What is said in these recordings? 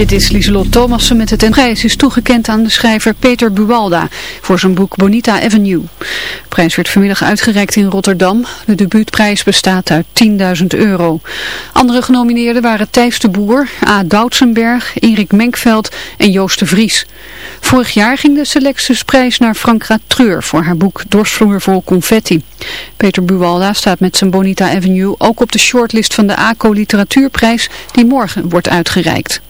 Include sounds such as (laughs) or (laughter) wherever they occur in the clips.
Dit is Lieselot Thomassen met het prijs is toegekend aan de schrijver Peter Buwalda voor zijn boek Bonita Avenue. De prijs werd vanmiddag uitgereikt in Rotterdam. De debuutprijs bestaat uit 10.000 euro. Andere genomineerden waren Thijs de Boer, A. Doutsenberg, Erik Menkveld en Joost de Vries. Vorig jaar ging de Selectusprijs naar Frank Treur voor haar boek Dorsvloer vol confetti. Peter Buwalda staat met zijn Bonita Avenue ook op de shortlist van de ACO Literatuurprijs die morgen wordt uitgereikt.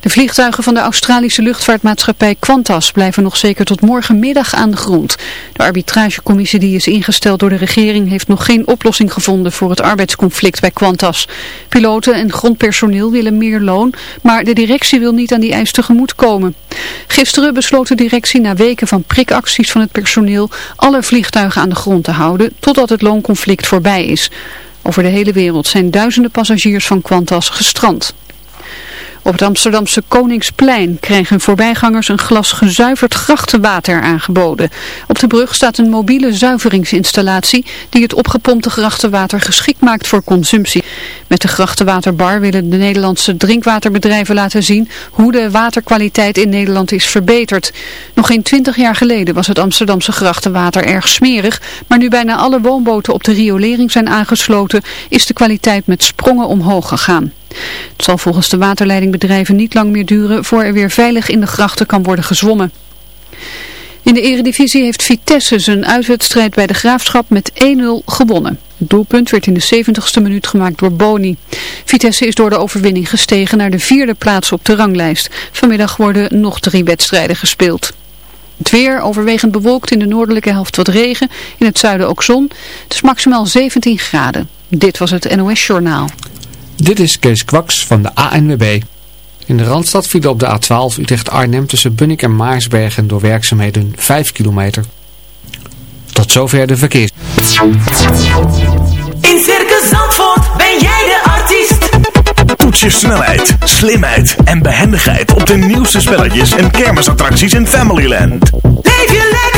De vliegtuigen van de Australische luchtvaartmaatschappij Qantas blijven nog zeker tot morgenmiddag aan de grond. De arbitragecommissie die is ingesteld door de regering heeft nog geen oplossing gevonden voor het arbeidsconflict bij Qantas. Piloten en grondpersoneel willen meer loon, maar de directie wil niet aan die eis tegemoet komen. Gisteren besloot de directie na weken van prikacties van het personeel alle vliegtuigen aan de grond te houden totdat het loonconflict voorbij is. Over de hele wereld zijn duizenden passagiers van Qantas gestrand. Op het Amsterdamse Koningsplein krijgen voorbijgangers een glas gezuiverd grachtenwater aangeboden. Op de brug staat een mobiele zuiveringsinstallatie die het opgepompte grachtenwater geschikt maakt voor consumptie. Met de grachtenwaterbar willen de Nederlandse drinkwaterbedrijven laten zien hoe de waterkwaliteit in Nederland is verbeterd. Nog geen twintig jaar geleden was het Amsterdamse grachtenwater erg smerig, maar nu bijna alle woonboten op de riolering zijn aangesloten, is de kwaliteit met sprongen omhoog gegaan. Het zal volgens de waterleidingbedrijven niet lang meer duren voor er weer veilig in de grachten kan worden gezwommen. In de eredivisie heeft Vitesse zijn uitwedstrijd bij de Graafschap met 1-0 gewonnen. Het doelpunt werd in de 70ste minuut gemaakt door Boni. Vitesse is door de overwinning gestegen naar de vierde plaats op de ranglijst. Vanmiddag worden nog drie wedstrijden gespeeld. Het weer overwegend bewolkt in de noordelijke helft wat regen, in het zuiden ook zon. Het is maximaal 17 graden. Dit was het NOS Journaal. Dit is Kees Kwaks van de ANWB. In de Randstad viel op de A12 Utrecht-Arnhem tussen Bunnik en Maarsbergen door werkzaamheden 5 kilometer. Tot zover de verkeers. In Circus Zandvoort ben jij de artiest. Toets je snelheid, slimheid en behendigheid op de nieuwste spelletjes en kermisattracties in Familyland. Leef je lekker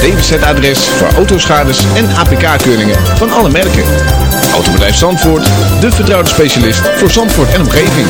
DWZ-adres voor autoschades en APK-keuringen van alle merken. Autobedrijf Zandvoort, de vertrouwde specialist voor Zandvoort en omgeving.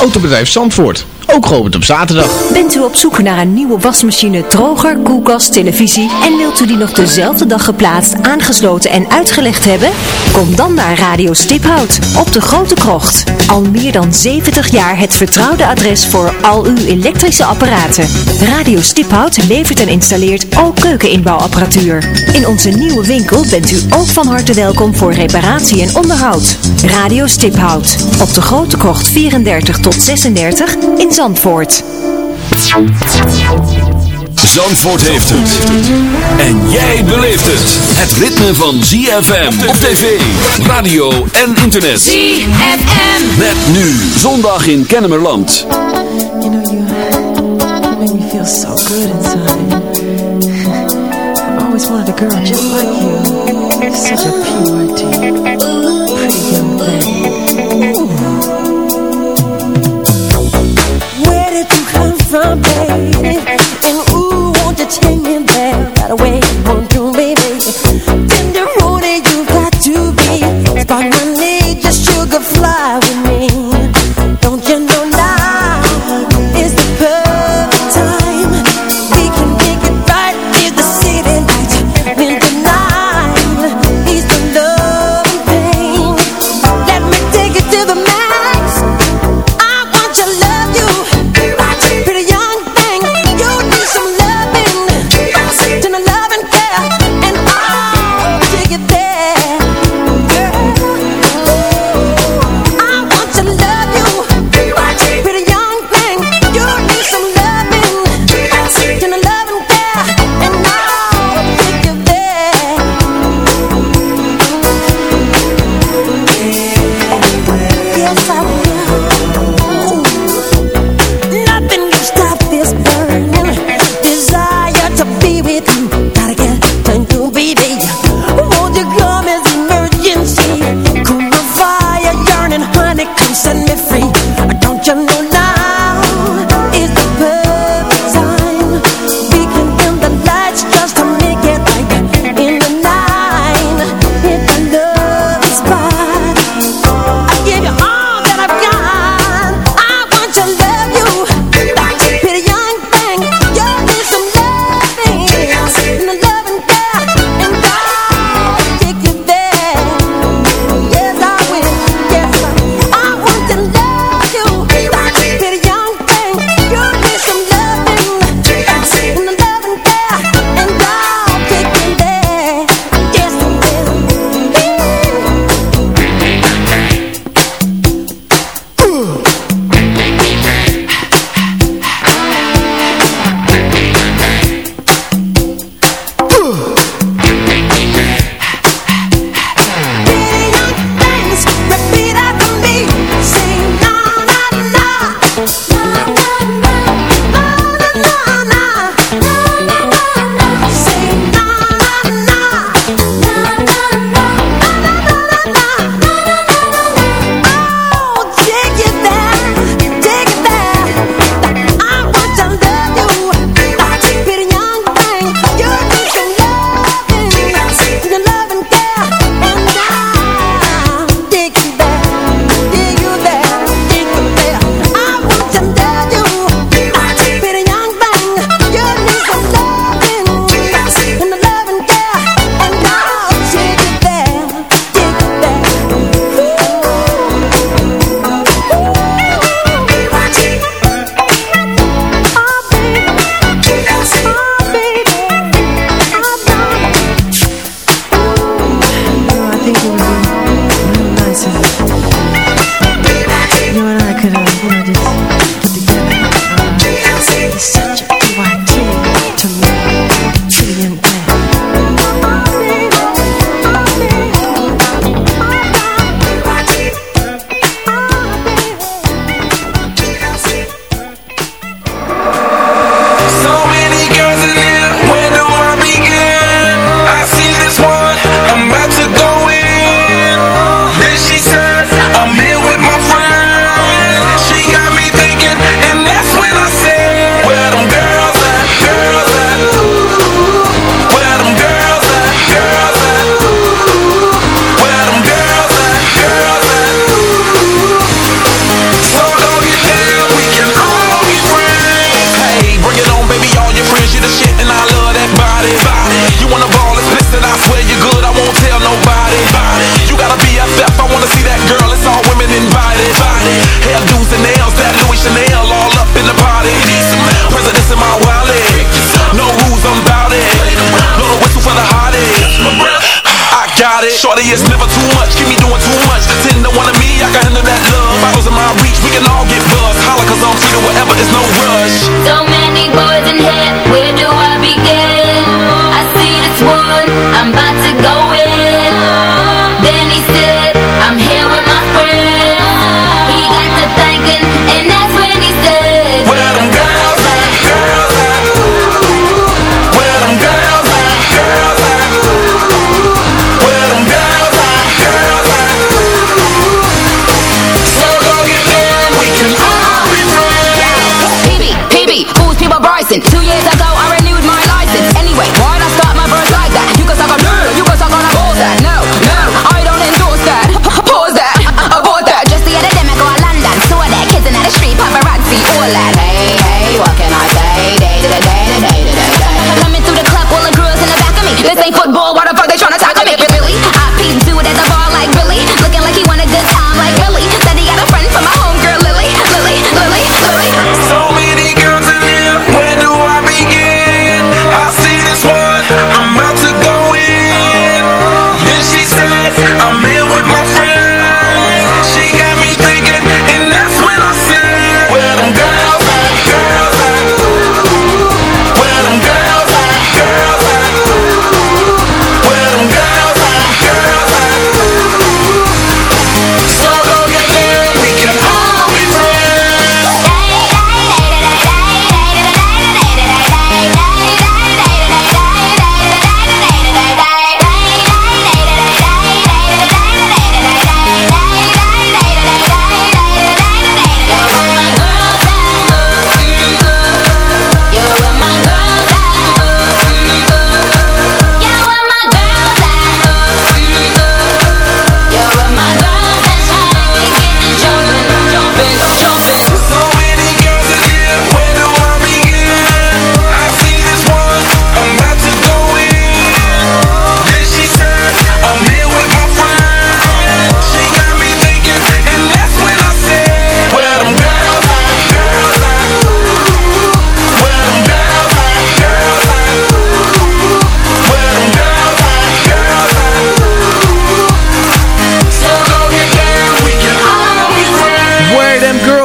Autobedrijf Zandvoort ook geopend op zaterdag. Bent u op zoek naar een nieuwe wasmachine, droger, koelkast, televisie en wilt u die nog dezelfde dag geplaatst, aangesloten en uitgelegd hebben? Kom dan naar Radio Stiphout op de Grote Krocht. Al meer dan 70 jaar het vertrouwde adres voor al uw elektrische apparaten. Radio Stiphout levert en installeert ook keukeninbouwapparatuur. In onze nieuwe winkel bent u ook van harte welkom voor reparatie en onderhoud. Radio Stiphout op de Grote Krocht 34 tot 36 in Zandvoort. Zandvoort heeft het. En jij beleeft het. Het ritme van ZFM op tv, radio en internet. ZFM. Met nu zondag in Kennemerland. You know you, make me feel so good inside. I always wanted a girl just like you. Such a pure deep, pretty young thing. from,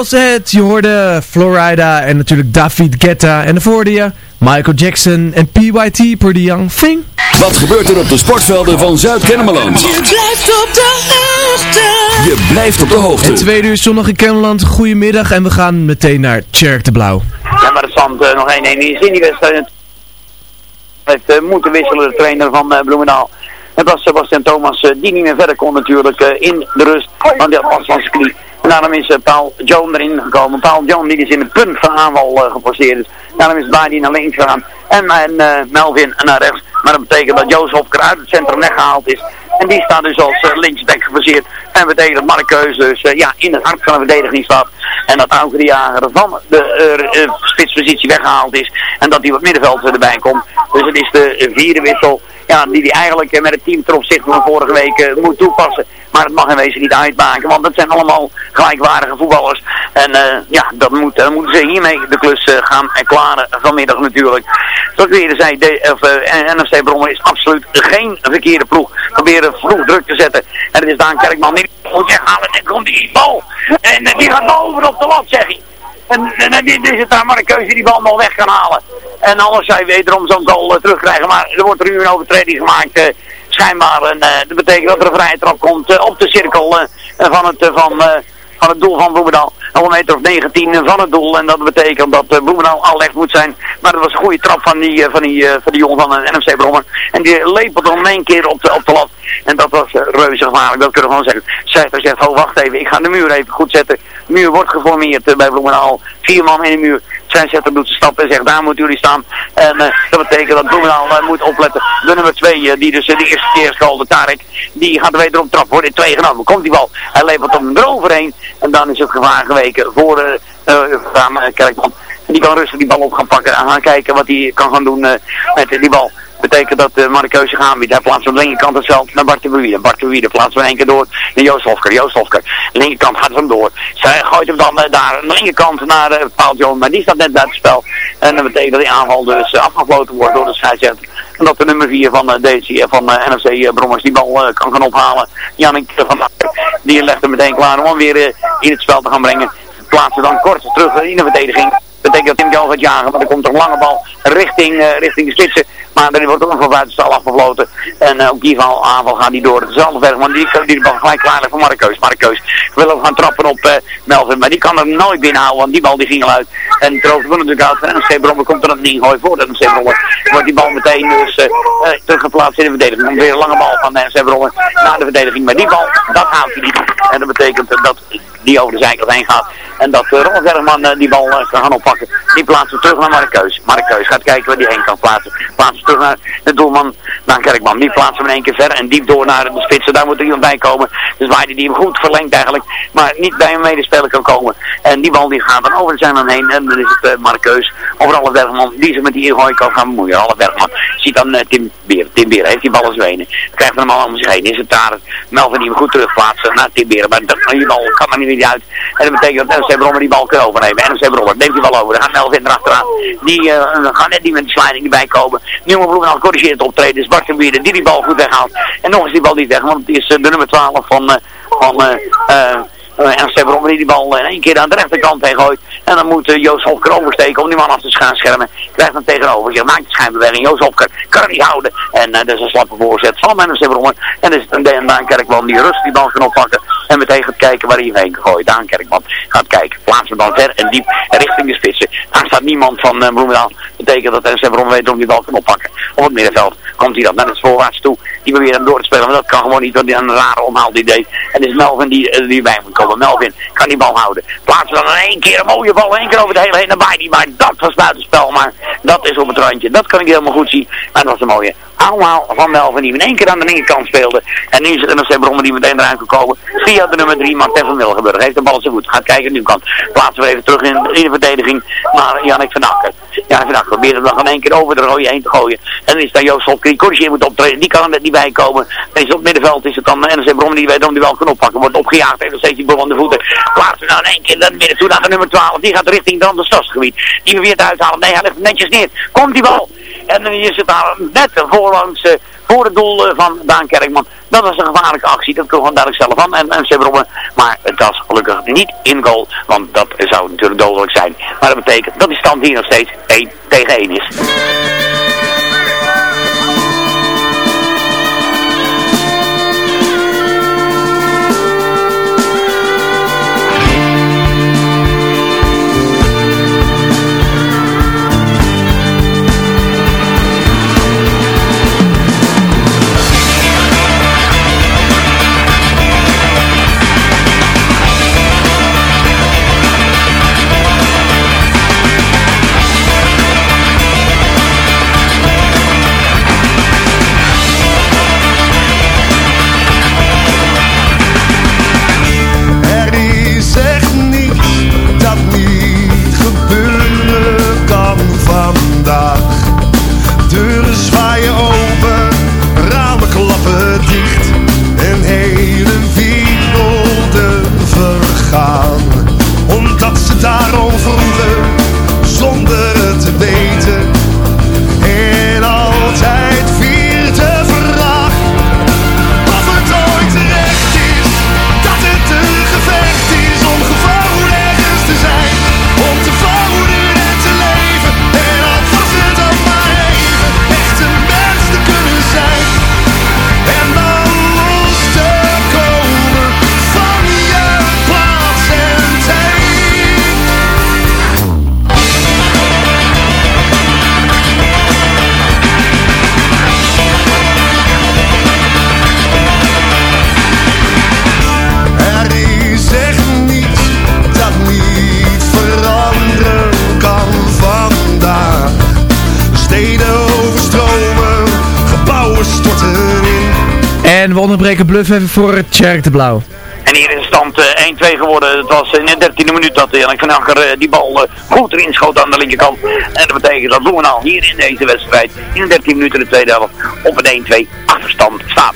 Je hoorde Florida en natuurlijk David Guetta. En daarvoor hoorde je Michael Jackson en PYT per The Young Thing. Wat gebeurt er op de sportvelden van Zuid-Kennemerland? Je blijft op de hoogte. Je blijft op de hoogte. En tweede uur zondag in Kennemerland. Goedemiddag en we gaan meteen naar Tjerk de Blauw. Ja, maar de stand eh, nog 1-1 is in die wedstrijd. heeft eh, moeten wisselen, de trainer van eh, Bloemendaal. Het was Sebastian Thomas die niet meer verder kon natuurlijk eh, in de rust, want die had last van zijn knie. En daarom is eh, Paul Joan erin gekomen. Paul Joan die is in het punt van aanval uh, geforceerd. Dus daarom is Badi naar links gegaan en, en eh, Melvin naar rechts. Maar dat betekent dat Hopker uit het centrum weggehaald is. En die staat dus als uh, linksback gebaseerd. En betekent dat Mark Keus dus ja, in het hart van de verdediging staat. En dat Jager van de spitspositie weggehaald is. En dat hij wat middenveld erbij komt. Dus het is de vierde wissel ja, die hij eigenlijk met het team ten opzichte van vorige week moet toepassen. Maar het mag in wezen niet uitmaken, want dat zijn allemaal gelijkwaardige voetballers. En ja, dat moet, moeten ze hiermee de klus gaan en klaren vanmiddag natuurlijk. Zoals ik eerder zei, de, of, NFC Brommer is absoluut geen verkeerde ploeg. Proberen vroeg druk te zetten. En het is Daan Kerkman die moet weghalen. En komt die bal. En die gaat boven op de lat, zeg hij. En, en dit is het daar maar een keuze die bal nog weg kan halen. En anders zou je wederom zo'n goal uh, terugkrijgen. Maar er wordt er nu een overtreding gemaakt. Uh, schijnbaar. En uh, dat betekent dat er een vrije trap komt op de cirkel van, het, van, van het doel van Bloemendaal. Op een meter of 19 van het doel. En dat betekent dat uh, al echt moet zijn. Maar dat was een goede trap van die, uh, van die, uh, van die jongen van de NFC Brommer. En die lepelt om één keer op de, op de lat. En dat was reuze gevaarlijk, dat kunnen we gewoon zeggen. Zij zegt, oh wacht even, ik ga de muur even goed zetten. De muur wordt geformeerd bij Bloemendaal. Vier man in de muur. Schijnzetter doet zijn stap en zegt, daar moeten jullie staan. En dat betekent dat Bloemendaal moet opletten. De nummer 2, die dus de eerste keer schalde, Tarek, die gaat er wederom trap. Wordt in twee genomen. Komt die bal. Hij lepelt hem eroverheen. En dan is het gevaar geweken voor uh, uh, Kerkman. Die kan rustig die bal op gaan pakken en gaan kijken wat hij kan gaan doen uh, met die bal. Betekent dat uh, Markeuze gaan biedt. Hij plaatst aan de linkerkant hetzelfde naar Bart de Bewiede. Bart de plaatst hem één keer door naar Joost Hofker. Joost Hofker. Linkerkant gaat hem door. Zij gooit hem dan uh, daar aan de linkerkant naar uh, Paul John. Maar die staat net buiten spel. En dat betekent dat die aanval dus afgefloten wordt door de scheidsrechter. En dat de nummer 4 van, uh, van uh, NFC Brommers die bal kan gaan ophalen. Jannik van Akker, die legt hem meteen klaar om hem weer in het spel te gaan brengen. Plaatsen dan kort terug in de verdediging betekent dat Tim Jan gaat jagen, maar er komt een lange bal richting, uh, richting de spitsen. Maar er wordt ook nog van buitenstal afgefloten. En uh, ook die van aanval gaat die door. Hetzelfde Bergman, die, die bal gelijk klaar voor Markeus. Markeus wil ook gaan trappen op uh, Melvin, maar die kan er nooit binnenhouden, want die bal die ging al uit. En Troost wordt natuurlijk uit van NC Brommer komt er nog niet gooi voor de NC. Wordt die bal meteen dus teruggeplaatst in de verdediging. Dan weer een lange bal van NC Brommer naar de verdediging. Maar die bal, dat haalt hij niet. En dat betekent dat die over de zijkant heen gaat. En dat uh, Bergman die bal uh, kan gaan oppakken. Die plaatsen terug naar Markeus. Markeus gaat kijken waar die heen kan plaatsen. Plaatsen terug naar de doelman, naar Kerkman. Die plaatsen hem in één keer ver en diep door naar de spitsen. Daar moet er iemand bij komen. Dus waar die hem goed verlengt eigenlijk. Maar niet bij een medespeler kan komen. En die bal die gaat dan over de zijman heen. En dan is het uh, Markeus over alle Bergman. Die zich met die ingooi kan gaan bemoeien. Alle Bergman. Ziet dan Tim Beer. Tim Beer heeft die bal als wenen. Krijgt hem allemaal om zich heen. Is het daar Melvin die hem goed terugplaatsen naar Tim Beer. Maar die bal kan er niet uit. En dat betekent dat NFC Brommer die bal kan overnemen. NFC Brommer neemt die bal over. Dan gaat Melvin erachteraan. Die uh, gaan net niet met de sliding erbij komen. Nieuwe Bloemendaal corrigeert het optreden. Dus Bart Bieren die die bal goed weghaalt. En nog eens die bal niet weg. Want het is uh, de nummer 12 van... Uh, van uh, en die die bal in één keer aan de rechterkant heen gooit. En dan moet Joost Hofker oversteken om die man af te gaan schermen. Krijgt dan tegenover zich, maakt de schijnbeweging. Joost Hofker kan het niet houden. En uh, dat is een slappe voorzet van en Sebron. En dan is het een Daan Kerkman die rust die bal kan oppakken. En meteen gaat kijken waar hij heen gooit. Daan Kerkman gaat kijken. Plaatst hem dan ver en diep richting de spitsen. Daar staat niemand van uh, Bloemendaal. Dat betekent dat Sebron weet om die bal kan oppakken. Op het middenveld komt hij dan naar het voorwaarts toe. Die probeert hem door te spelen. Maar dat kan gewoon niet, want hij een rare omhaal die deed. En het is Melvin die, die bij moet komen. Melvin kan die bal houden. Plaatsen dan in één keer een mooie bal. één keer over de hele heen naar die. Maar dat was buitenspel. Maar dat is op het randje. Dat kan ik helemaal goed zien. Maar dat was een mooie aanhaal van Melvin die in één keer aan de linkerkant speelde. En nu is het een Brommer die meteen eruit kan komen. Via de nummer 3, Martin van Wilgenburg. Heeft de bal zo goed. Gaat kijken nu kan. Plaatsen we even terug in, de verdediging naar Jannik van Akker. Jannik van Akker probeert hem dan in één keer over de rode heen te gooien. En dan is daar Joost corrigeer moet optreden. Die kan er niet bij komen. Dan is op het middenveld is het dan NSC Brommer die weet om die wel kan oppakken. Wordt opgejaagd. Heeft nog steeds die bal aan de voeten. Plaatsen nou in één keer naar midden toe naar de nummer 12. Die gaat richting dan het stadsgebied. Die probeert uithalen. Nee, hij legt netjes neer. Komt die bal. En dan is het daar net voorlangs uh, voor het doel uh, van Daan Kerkman. Dat was een gevaarlijke actie, dat kon gewoon duidelijk zelf van. En, en Sebromme, maar het was gelukkig niet in goal, want dat zou natuurlijk dodelijk zijn. Maar dat betekent dat die stand hier nog steeds 1 tegen 1 is. Onderbreken Bluff even voor Tjerk de Blauw. En hier is stand uh, 1-2 geworden. Het was in de 13e minuut dat Jannik van Akker uh, die bal uh, goed erin schoot aan de linkerkant. En dat betekent dat Bloemendaal hier in deze wedstrijd in de 13 minuten de tweede helft op een 1-2 achterstand staat.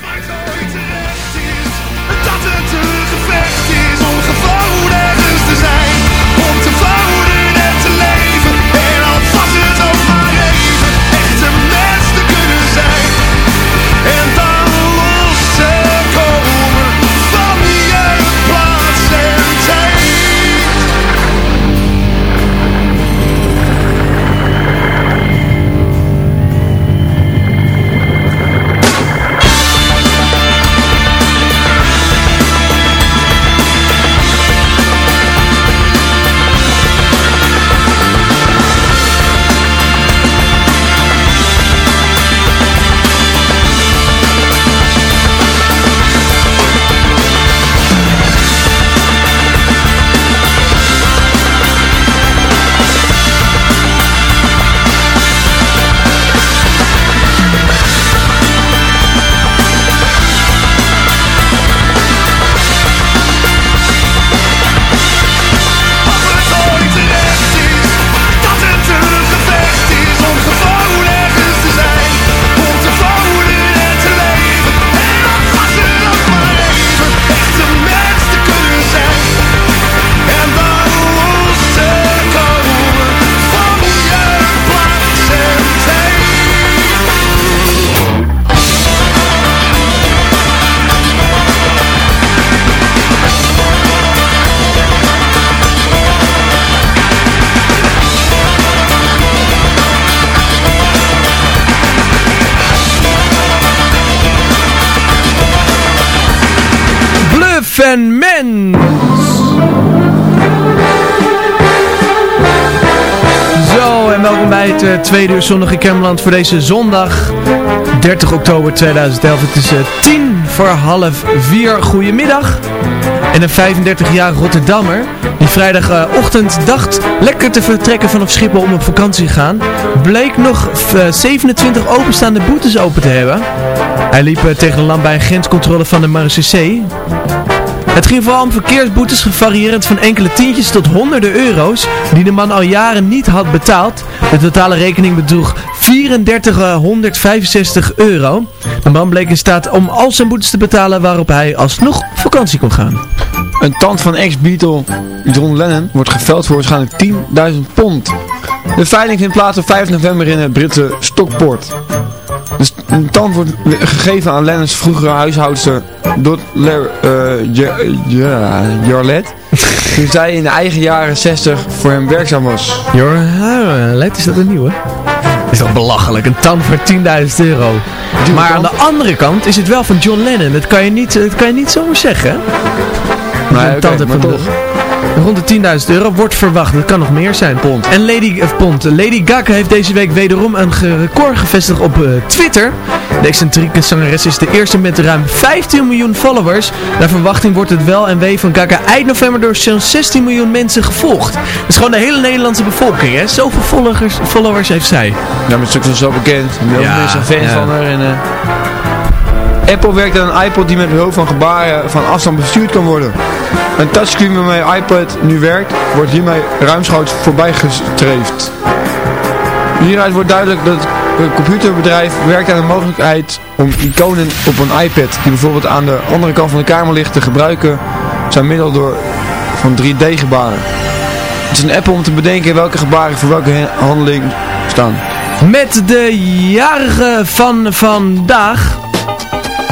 Uur zondag voor deze zondag 30 oktober 2011. Het is uh, tien voor half vier. Goedemiddag. En een 35-jarige Rotterdammer die vrijdagochtend dacht lekker te vertrekken vanaf Schiphol om op vakantie te gaan, bleek nog 27 openstaande boetes open te hebben. Hij liep tegen de lamp bij een grenscontrole van de marechaussee. Het ging vooral om verkeersboetes gevarieerd van enkele tientjes tot honderden euro's die de man al jaren niet had betaald. De totale rekening bedroeg 3465 euro. De man bleek in staat om al zijn boetes te betalen waarop hij alsnog vakantie kon gaan. Een tand van ex-Beatle John Lennon wordt geveld voor waarschijnlijk 10.000 pond. De veiling vindt plaats op 5 november in het Britse Stockport. Dus een tand wordt gegeven aan Lennons vroegere huishoudster Dot uh, Jorlet. (laughs) toen zij in de eigen jaren 60 voor hem werkzaam was. Jorlet, is dat een nieuwe? is toch belachelijk, een tand voor 10.000 euro. Maar aan de andere kant is het wel van John Lennon. Dat kan je niet, dat kan je niet zomaar zeggen. Nee, een tand maar toch. Rond de 10.000 euro wordt verwacht. Dat kan nog meer zijn. Pond. En Lady, of Pond. Lady Gaga heeft deze week wederom een record gevestigd op uh, Twitter. De excentrieke zangeres is de eerste met ruim 15 miljoen followers. Naar verwachting wordt het wel en wee van Gaga eind november door zo'n 16 miljoen mensen gevolgd. Dat is gewoon de hele Nederlandse bevolking, hè? Zoveel followers, followers heeft zij. Ja, maar het is ook zo bekend. Heel ja, mensen zijn fan ja. van haar. En, uh... Apple werkt aan een iPod die met behulp van gebaren van afstand bestuurd kan worden. Een touchscreen waarmee iPad nu werkt, wordt hiermee ruimschoots voorbij gestreefd. Hieruit wordt duidelijk dat het computerbedrijf werkt aan de mogelijkheid om iconen op een iPad, die bijvoorbeeld aan de andere kant van de kamer ligt, te gebruiken, zijn middel door van 3D-gebaren. Het is een app om te bedenken welke gebaren voor welke handeling staan. Met de jarige van vandaag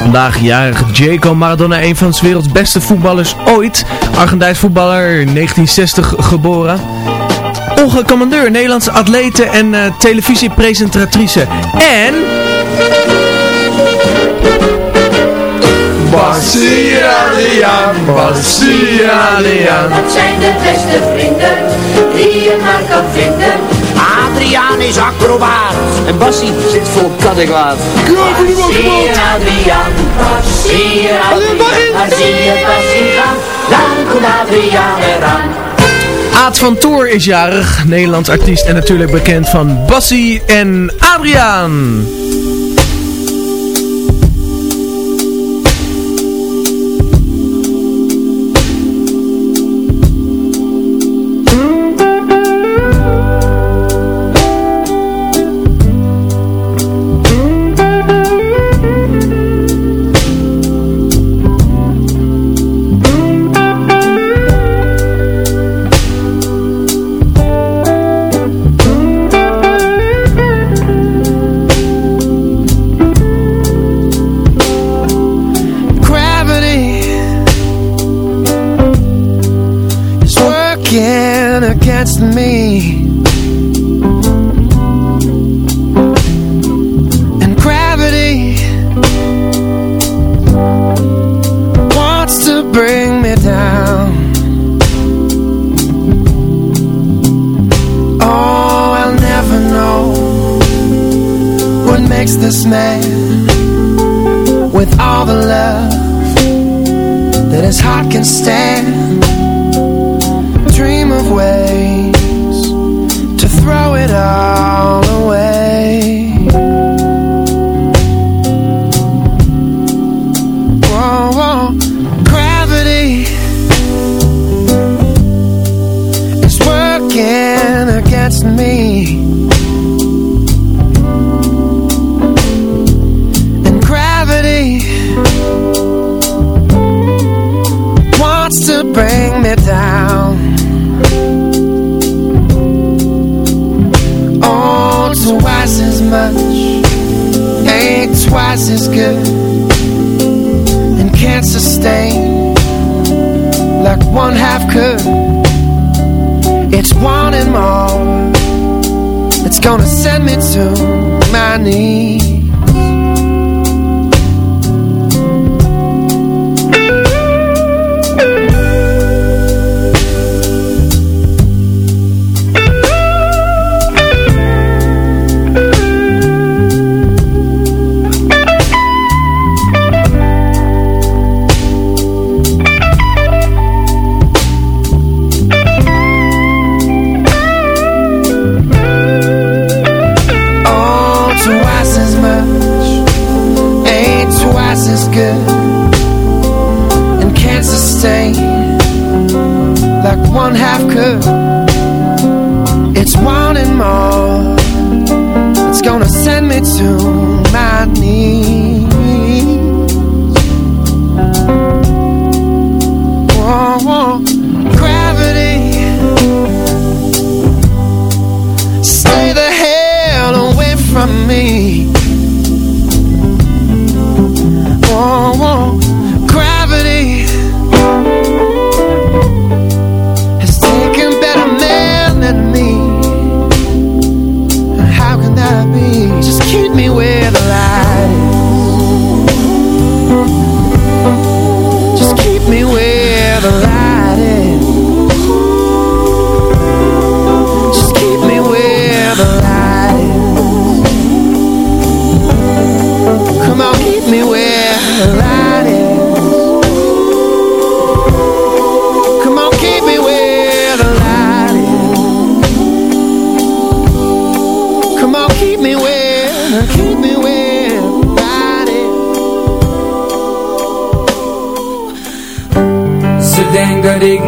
Vandaag jarig Jaco Maradona, een van de werelds beste voetballers ooit. Argentijns voetballer, 1960 geboren. Olga Commandeur, Nederlandse atlete en uh, televisiepresentatrice. En... Bassie Adriaan, Bassie Adriaan. Dat zijn de beste vrienden die je maar kan vinden. Adriaan is acrobaat. En Bassie zit vol kattenkwaad. Bassie Adriaan, Bassie Adriaan. Bassie gaan, dan komt Adriaan eraan. Aad van Toor is jarig, Nederlands artiest en natuurlijk bekend van Bassie en Adriaan. me. me to my knees.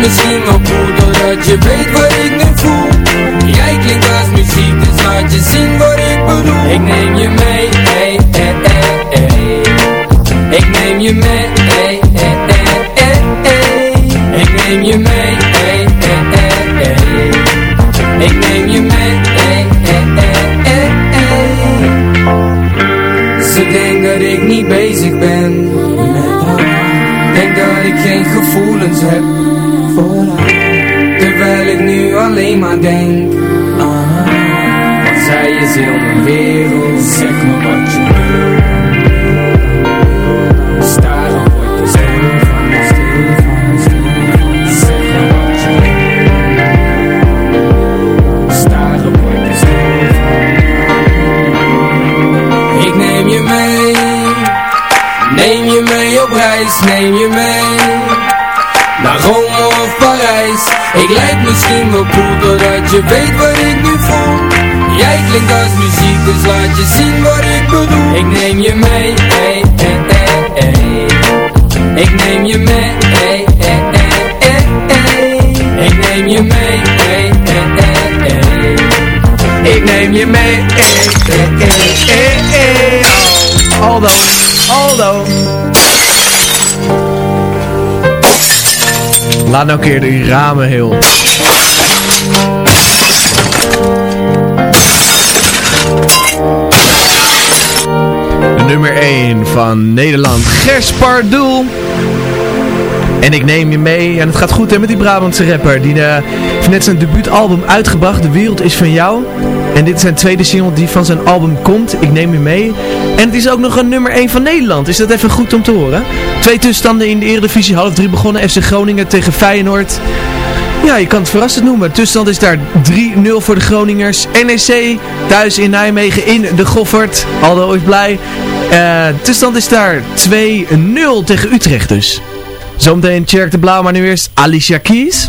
Misschien wel cool Doordat je weet wat ik nu voel Jij klinkt als muziek Dus laat je zien wat ik bedoel Ik neem je mee hey, hey, hey, hey. Ik neem je mee hey, hey, hey, hey, hey. Ik neem je mee hey, hey. Ik neem je mee hey, hey, hey, hey. Ze denkt dat ik niet bezig ben Denk dat ik geen gevoelens heb voor haar Terwijl ik nu alleen maar denk haar Want zij is heel mijn wereld Zeg me wat je wil misschien wel cool Doordat je weet wat ik nu voel Jij klinkt als muziek Dus laat je zien wat ik bedoel Ik neem je mee hey, hey, hey, hey. Ik neem je mee hey, hey, hey, hey. Ik neem je mee hey, hey, hey, hey. Ik neem je mee hey, hey, hey, hey, hey. Aldo, Laat nou keer die ramen heel 1 van Nederland, Gers Pardoel. En ik neem je mee. En het gaat goed hè, met die Brabantse rapper. Die eh, heeft net zijn debuutalbum uitgebracht. De wereld is van jou. En dit is zijn tweede single die van zijn album komt. Ik neem je mee. En het is ook nog een nummer 1 van Nederland. Is dat even goed om te horen? Twee tussenstanden in de Eredivisie. Half drie begonnen. FC Groningen tegen Feyenoord. Ja, je kan het verrassend noemen. Tussenstand is daar 3-0 voor de Groningers. NEC thuis in Nijmegen in de Goffert. Aldo is blij. Uh, tussenstand is daar 2-0 tegen Utrecht dus. Zometeen Tjerk de Blauw, maar nu eerst Alicia Keys.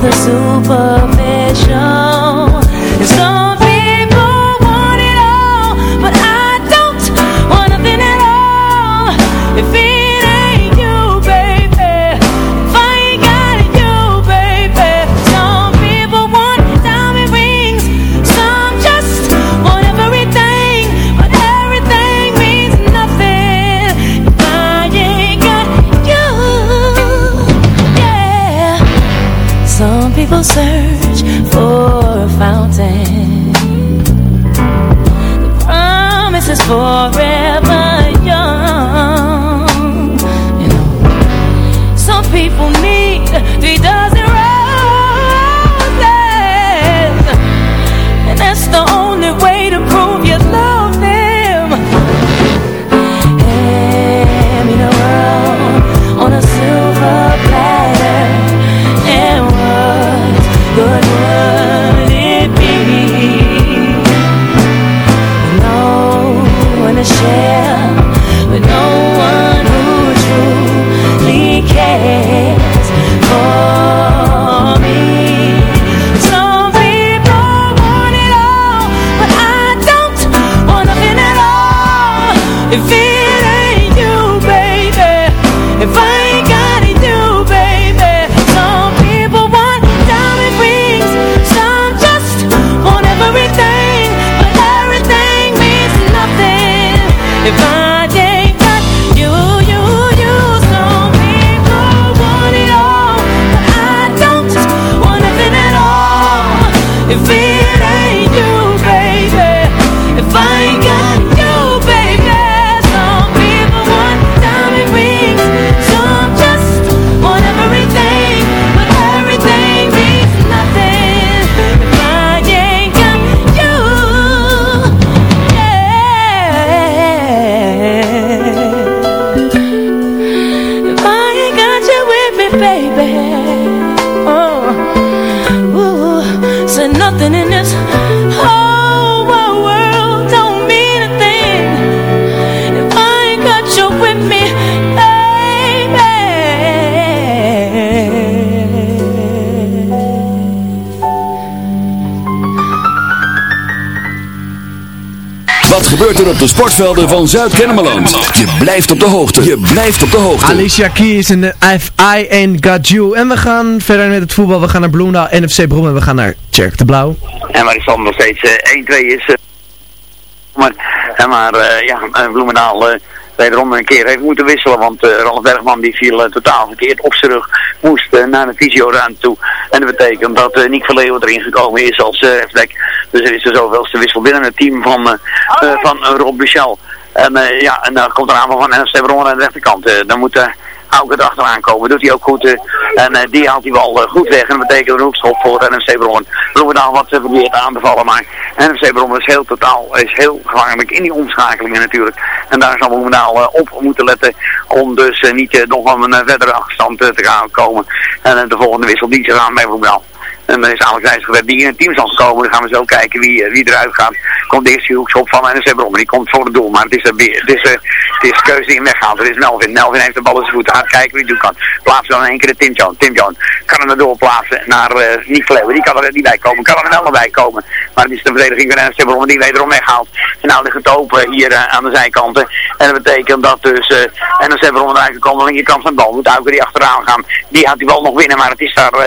gebeurt er op de sportvelden van Zuid-Kennemerland. Je blijft op de hoogte. Je blijft op de hoogte. Alicia Keys en If I Ain't Got You. En we gaan verder met het voetbal. We gaan naar Bloemendaal, NFC Brom en we gaan naar Tjerk de Blauw. En waar is dan nog steeds 1-2 eh, is... Uh, maar maar uh, ja, Bloemendaal wederom een keer heeft moeten wisselen. Want uh, Ralf Bergman die viel totaal verkeerd op zijn rug. Moest naar de fysioruimte toe. En dat betekent dat uh, Nick van Leeuwen erin gekomen is als uh, Dus er is er zoveelste wissel binnen het team van, van Rob Michel. En ja, en dan komt er aanval van NSC Bron aan de rechterkant. dan moet Auken erachteraan komen. Doet hij ook goed. eh, en eh, die haalt die bal eh, goed weg. En dat betekent een hoekschop voor NFC Brommen. Bloemendaal wat uh, probeert aan te vallen. Maar NFC Brommen is heel totaal, is heel gevaarlijk in die omschakelingen natuurlijk. En daar zal Bloemendaal eh, op moeten letten. Om dus eh, niet eh, nog van een eh, verdere achterstand eh, te gaan komen. En eh, de volgende wissel die ze gaan bij Bloemendaal. En dan is Alex Rijsgewer die in het team zal komen. Dan gaan we zo kijken wie, eh, wie eruit gaat. Komt de eerste hoekschop van NSC Brommen. Die komt voor het doel. Maar het is, een, be- het is, eh, het is keuze die hem weggaat. Het is Melvin. Melvin heeft de bal in zijn voeten. Kijken wie het doen kan. Plaatsen dan in één keer de Tim Jones. Tim Jones kan hem erdoor plaatsen naar uh, Nick Leeuwen. Die kan er niet bij komen. Kan er wel bij komen. Maar het is de verdediging van NSC Brommen die wederom weghaalt. En nou ligt het open hier eh, aan de zijkanten. En dat betekent dat dus uh, NSC Brommen eruit komt. Aan de linkerkant van de bal. Moet Auken die achteraan gaan. Die gaat die bal nog winnen. Maar het is daar, uh,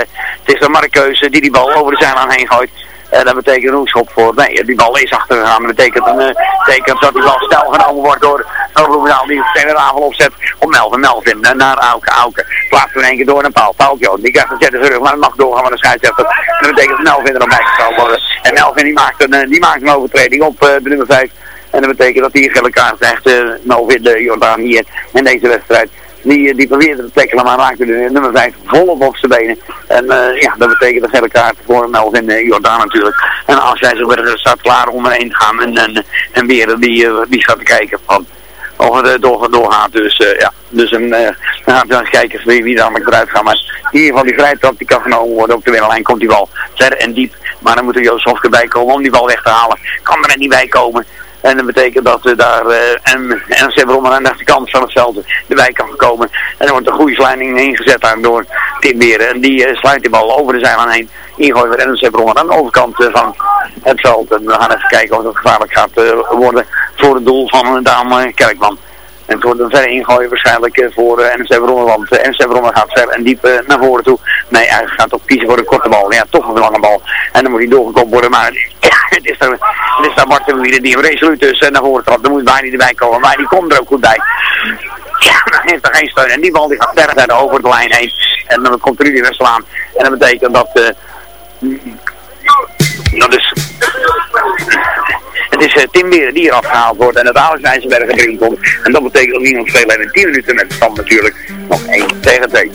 het is daar Mark Keuze die die bal over de zijlijn heen gooit. En dat betekent een hoekschop voor. Nee, die bal is achtergegaan. Dat betekent, een, uh, betekent dat die bal snel genomen wordt door Bloemendaal die een aanval opzet op Melvin. Melvin uh, naar Auken. Auken plaatst in één keer door een paal. Joon. Die krijgt een zet terug, maar dat mag doorgaan met een scheidsrechter. Dat betekent dat Melvin er nog bij gekomen worden. En Melvin die maakt een, uh, die maakt een overtreding op de nummer 5. En dat betekent dat hij een gele kaart krijgt. Melvin de hier in deze wedstrijd. Die, die probeerde te tackelen, maar raakte de nummer 5 volop op zijn benen. En uh, ja, dat betekent een gele kaart voor Melvin uh, Jordaan natuurlijk. En als jij zo weer staat klaar om erheen te gaan en, en, en weer die, uh, die gaat kijken van of het door, doorgaat. Dus ja, dus een, dan gaan we eens kijken wie, wie dan eruit gaat. Maar in ieder geval die vrijtrap die kan genomen worden op de winnenlijn. Komt die bal ver en diep. Maar dan moet er Joost Hofke bij komen om die bal weg te halen. Kan er niet bij komen. En dat betekent dat we daar uh, en, ze hebben aan de achterkant van hetzelfde erbij kan komen. En er wordt een goede sliding ingezet daar door Tim Beren. En die uh, sluit die bal over de zijlijn heen. We en ze hebben aan de overkant uh, van het veld. En we gaan even kijken of het gevaarlijk gaat worden voor het doel van dame Kerkman. En het wordt een verre ingooien waarschijnlijk uh, voor uh, NSC Brommen, want uh, NSC Brommen gaat ver en diep naar voren toe. Nee, hij gaat toch kiezen voor een korte bal. Ja, toch een lange bal. En dan moet hij doorgekomen worden, maar (coughs) het is daar, het is daar Marten Wiede die hem resoluut dus naar voren trapt. Dan moet Bijnie erbij komen, maar die komt er ook goed bij. (coughs) Ja, dan heeft er geen steun. En die bal die gaat ver verder over de lijn heen. En dan komt Rudy weer slaan. En dat betekent dat... dat is... Het is uh, Tim Beren die eraf gehaald wordt en het Alex Nijsselberg erin komt. En dat betekent dat niemand spelen in 10 minuten met de stand natuurlijk nog 1 tegen 2.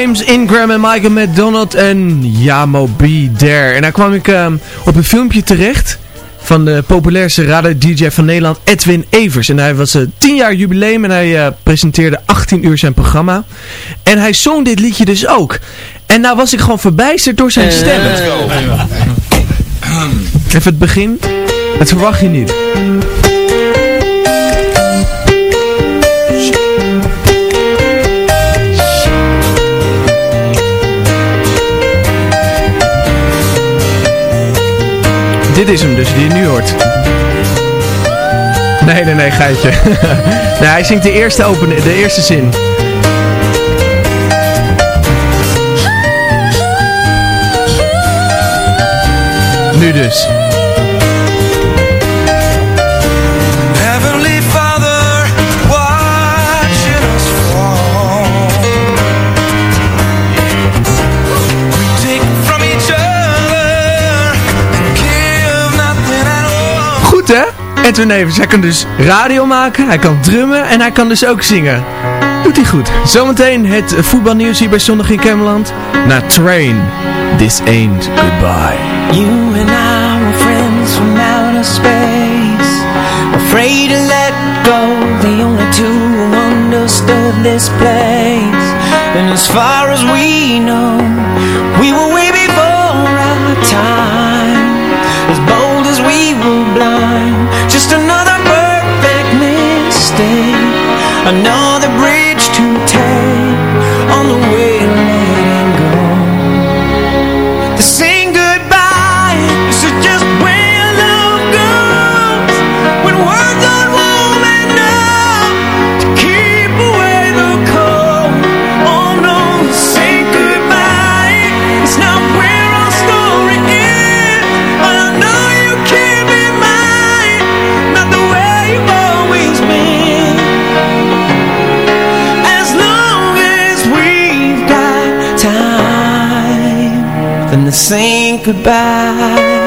James Ingram en Michael McDonald en Yamo Be There. En daar kwam ik ehm, op een filmpje terecht van de populairste radio-dj van Nederland, Edwin Evers. En hij was eh, uh, 10 jaar jubileum en hij eh, presenteerde 18 uur zijn programma. En hij zong dit liedje dus ook. En nou was ik gewoon verbijsterd door zijn eh, stem. Even het begin. het verwacht je niet. dit is hem dus, die je nu hoort. Nee, nee, nee, geitje. (laughs) nee, hij zingt de eerste, open, de eerste zin. Nu dus. Edwin Evers. Hij kan dus radio maken, hij kan drummen en hij kan dus ook zingen. Doet hij goed. Zometeen het voetbalnieuws hier bij Zondag in Kemmerland. Na Train. This ain't goodbye. You and I were friends from outer space. Afraid to let go. The only two who understood this place. And as far as we know. I know goodbye.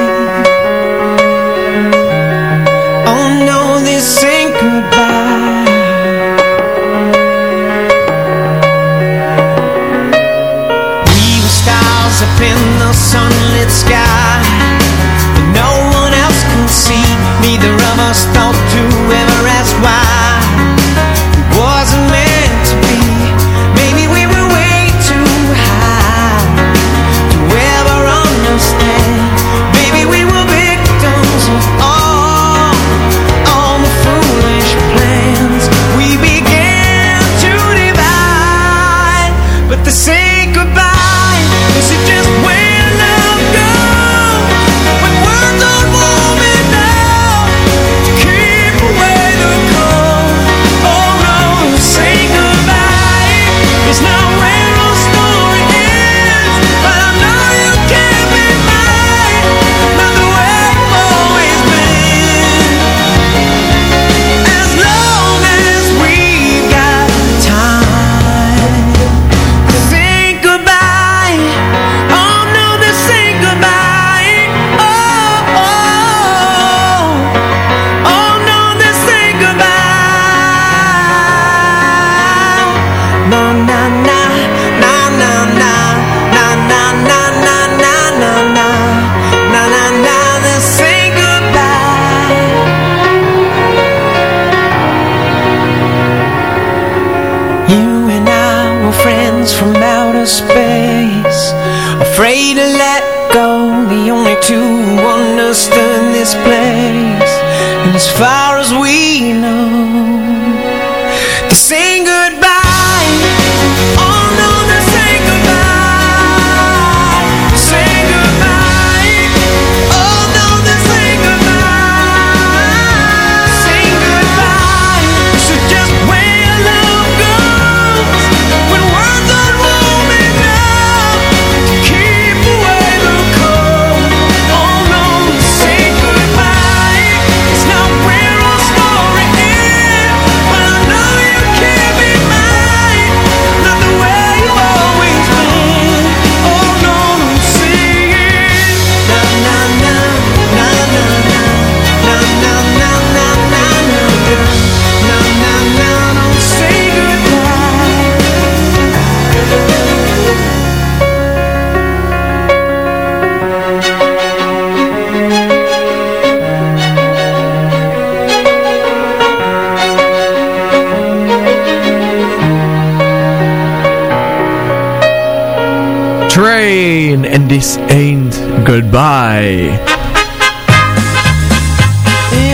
This ain't goodbye.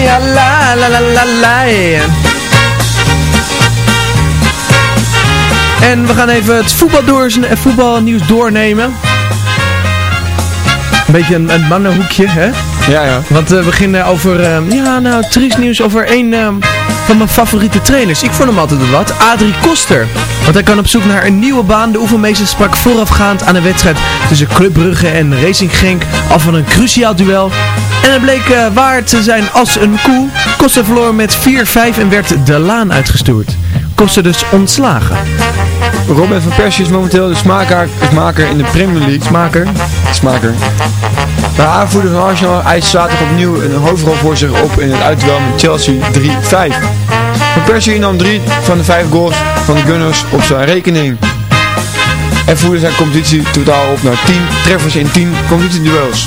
Ja, la la la la la. En we gaan even het door, voetbalnieuws doornemen. Een beetje een, een mannenhoekje, hè? Ja, ja. Want we beginnen over, uh, ja nou, triest nieuws over uh, van mijn favoriete trainers. Ik vond hem altijd wat. Adrie Koster. Want hij kan op zoek naar een nieuwe baan. De oefenmeester sprak voorafgaand aan de wedstrijd tussen Club Brugge en Racing Genk af van een cruciaal duel. En het bleek uh, waar te zijn als een koe. Koster verloor met 4-5 en werd de laan uitgestuurd. Koster dus ontslagen. Robin van Persie is momenteel de smaker, smaker in de Premier League. Smaker? Smaker. De aanvoerder van Arsenal eist zaterdag opnieuw een hoofdrol voor zich op in het uitduel met Chelsea 3-5. Van Persie nam drie van de vijf goals van de Gunners op zijn rekening. En voerde zijn competitie totaal op naar 10 treffers in 10 competitieduels.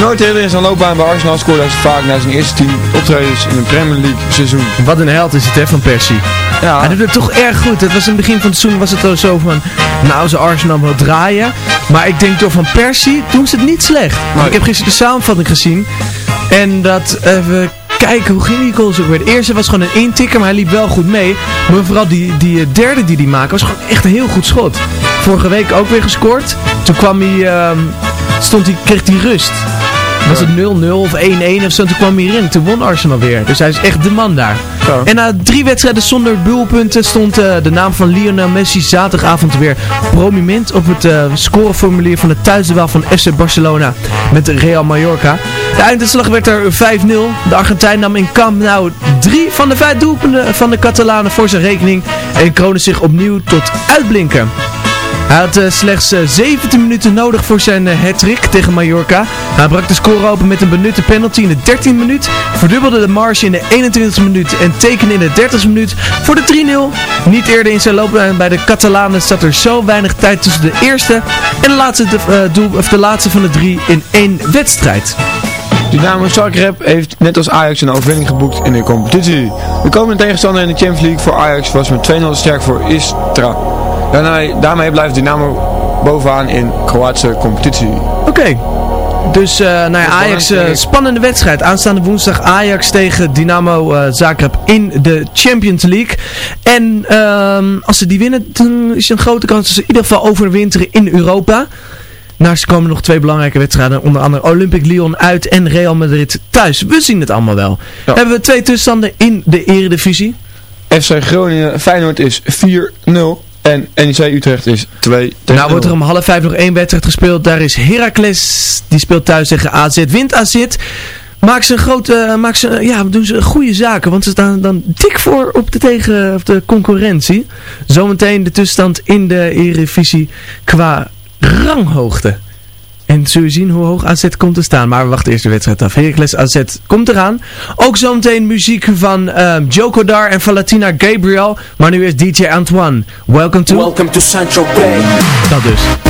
Nooit eerder in zijn loopbaan bij Arsenal scoorde hij vaak na zijn eerste 10 optredens in een Premier League seizoen. Wat een held is het hè van Persie. Ja. Hij doet het toch erg goed. Het was in het begin van het seizoen was het al zo van, nou ze Arsenal wil draaien. Maar ik denk door van Persie doen ze het niet slecht. Nee. Ik heb gisteren de samenvatting gezien. En dat, kijken, hoe ging die ook weer? De eerste was gewoon een intikker, maar hij liep wel goed mee. Maar vooral die, die derde die hij maakte was gewoon echt een heel goed schot. Vorige week ook weer gescoord. Toen kwam hij, uh, stond hij, kreeg hij rust. Was het 0-0 of 1-1 of zo, toen kwam hij erin. Toen won Arsenal weer. Dus hij is echt de man daar. Ja. En na drie wedstrijden zonder doelpunten stond uh, de naam van Lionel Messi zaterdagavond weer prominent op het uh, scoreformulier van het thuisduel van FC Barcelona met Real Mallorca. De einduitslag werd er 5-0. De Argentijn nam in Camp Nou drie van de vijf doelpunten van de Catalanen voor zijn rekening en kroonde zich opnieuw tot uitblinken. Hij had uh, slechts uh, 17 minuten nodig voor zijn uh, hat-trick tegen Mallorca. Hij brak de score open met een benutte penalty in de 13e minuut, verdubbelde de marge in de 21e minuut en tekende in de 30e minuut voor de 3-0. Niet eerder in zijn loopbaan bij de Catalanen zat er zo weinig tijd tussen de eerste en de laatste, de, doel, of de laatste van de drie in één wedstrijd. Dynamo Zagreb heeft net als Ajax een overwinning geboekt in de competitie. De komende tegenstander in de Champions League voor Ajax was met 2-0 sterk voor Istra. Daarmee, daarmee blijft Dynamo bovenaan in Kroatische competitie. Oké. Okay. Dus uh, nou ja, Ajax, uh, spannende wedstrijd. Aanstaande woensdag Ajax tegen Dynamo uh, Zagreb in de Champions League. En uh, als ze die winnen, dan is er een grote kans dat ze in ieder geval overwinteren in Europa. Naast komen nog twee belangrijke wedstrijden. Onder andere Olympic Lyon uit en Real Madrid thuis. We zien het allemaal wel. Ja. Hebben we twee tussenstanden in de eredivisie. FC Groningen Feyenoord is 4-0. En NEC Utrecht is 2 Nou wordt er om half vijf nog één wedstrijd gespeeld. Daar is Heracles, die speelt thuis tegen AZ. Wint AZ. Maakt ze een grote, maakt ze, ja, doen ze goede zaken. Want ze staan dan dik voor op de, tegen, of de concurrentie. Zometeen de tussenstand in de Eredivisie qua ranghoogte. En zul je zien hoe hoog AZ komt te staan. Maar we wachten eerst de wedstrijd af. Heracles AZ komt eraan. Ook zometeen muziek van uh, Joe Dar en Valatina Gabriel. Maar nu is DJ Antoine. Welcome to... Welcome to Central Bay. Dat dus.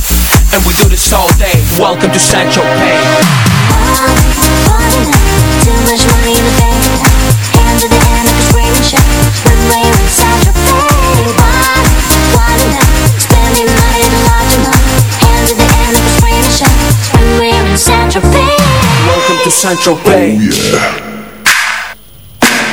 And we do this all day. Welcome to Sancho Pay. Too much money in the bank Hand to the hand like a screaming shot When we're inside your bed Wild enough Spending money to large enough Hand to the hand like a screaming shot When we're inside your bed Welcome to Central Bay oh, yeah.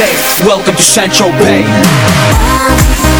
Welcome to Central Bay.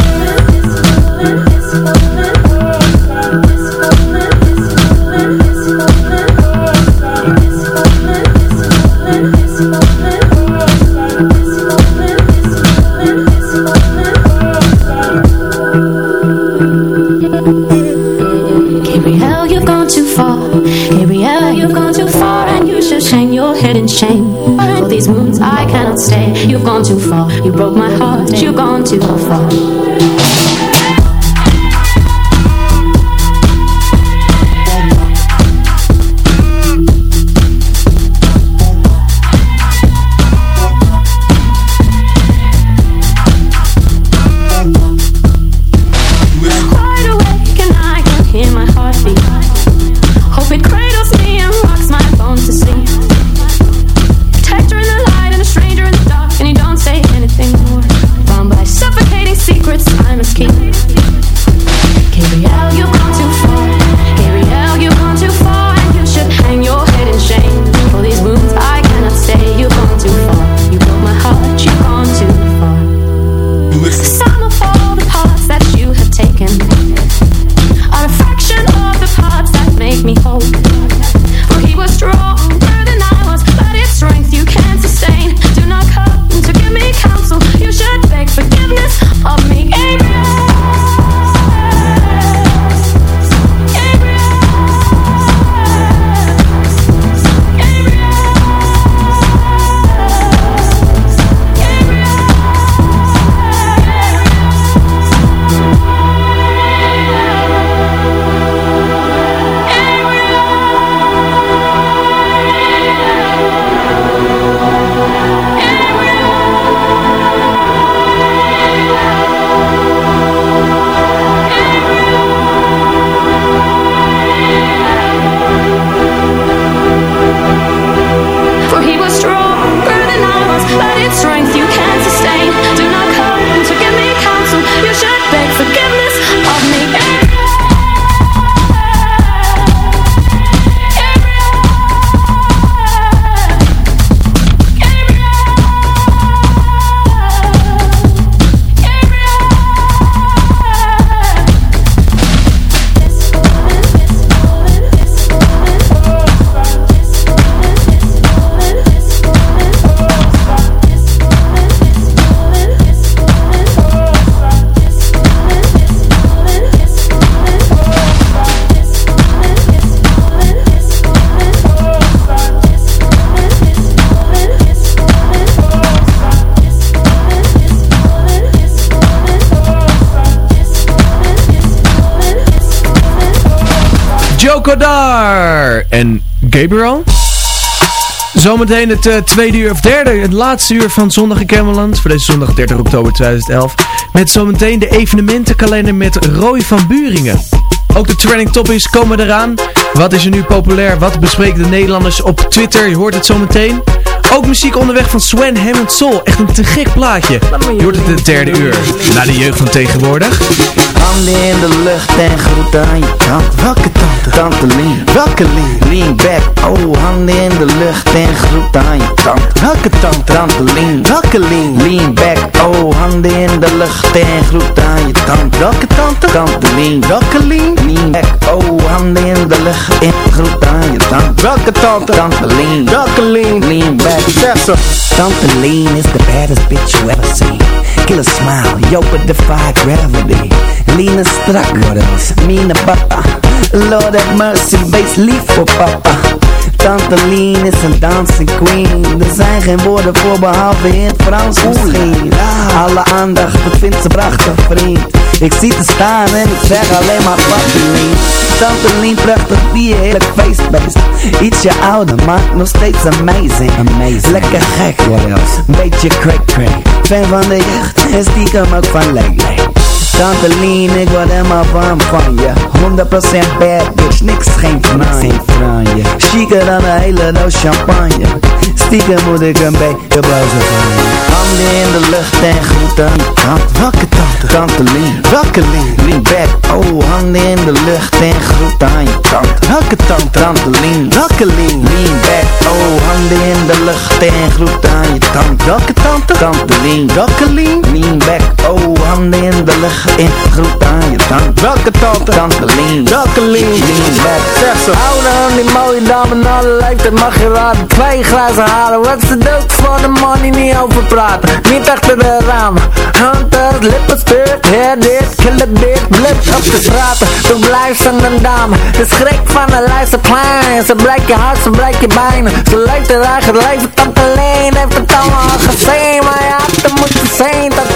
shame. For these wounds I cannot stay. You've gone too far. You broke my heart. You've gone too far. Gabriel. Zometeen het eh, tweede uur of derde, het laatste uur van Zondag in Camerland. Voor deze zondag 30 oktober 2011. Met zometeen de evenementenkalender met Roy van Buringen. Ook de trending topics komen eraan. Wat is er nu populair? Wat bespreken de Nederlanders op Twitter? Je hoort het zometeen. Ook muziek onderweg van Swan Hammond Soul. Echt een te gek plaatje. Je hoort het het derde uur. Na de jeugd van tegenwoordig. Handen in de lucht en groeten aan je tante. Welke tante? Tante. Welke Lean? Lean back. Oh, handen in de lucht en groeten aan je tante. Welke tante? Tante Lean. Welke Lean? Lean back. Oh, handen in de lucht en groeten aan je tante. Welke tante? Tante. Welke Lean? Lean back. Oh, handen in de lucht en groeten aan je tante. Welke tante? Tante Lean. Welke Lean? Lean back. Zeg ze. Tante is the baddest bitch you ever seen. Killer smile, yo with defy gravity. Lean en strak, what else? Mean papa. Lord have mercy, base leaf voor papa. Tante Lean is een dancing queen. Er zijn geen woorden voor behalve in het Frans misschien. Alle aandacht, dat vindt ze prachtig vriend. Ik zie te staan en ik zeg alleen maar papi Lean. Tante Lean, prachtig die heerlijk feestbeest. Ietsje ouder, maar nog steeds amazing. amazing. Lekker gek, what else? Beetje crack crack. Fan van de jeugd en stiekem ook van Leg Lean, ik word helemaal warm van je. 100% bad bitch, niks geen franje Chiquer dan een hele doos champagne. Stiekem moet ik een beetje blozen van je. Handen in de lucht en groeten. Aan je tante Welke tante? Tante Lean Welke Lean? Lean back Oh, handen in de lucht en groeten aan je tante. Welke tante? Tante Lean Welke Lean? Lean back Oh, handen in de lucht en groeten aan je tante. Welke tante? Tante Lean Welke Lean? Lean back Oh, handen in de lucht en groeten aan je tante? Welke tante? Tante Lean Welke Lean? Lean back Zeg ze. Houden aan die mooie dame de leeftijd mag je raden. Twee glazen halen Wat ze doet voor de money niet over praten Niet achter de ramen Hunters, lippenstift, hair dit, killer dit Blut op de straten, toen blijft ze een dame? De schrik van de lijst op klein. Ze breekt je hart, ze breekt je bijnen Ze leeft haar eigen leven tot alleen Heeft het allemaal gezien. Maar je had er moeten zijn tot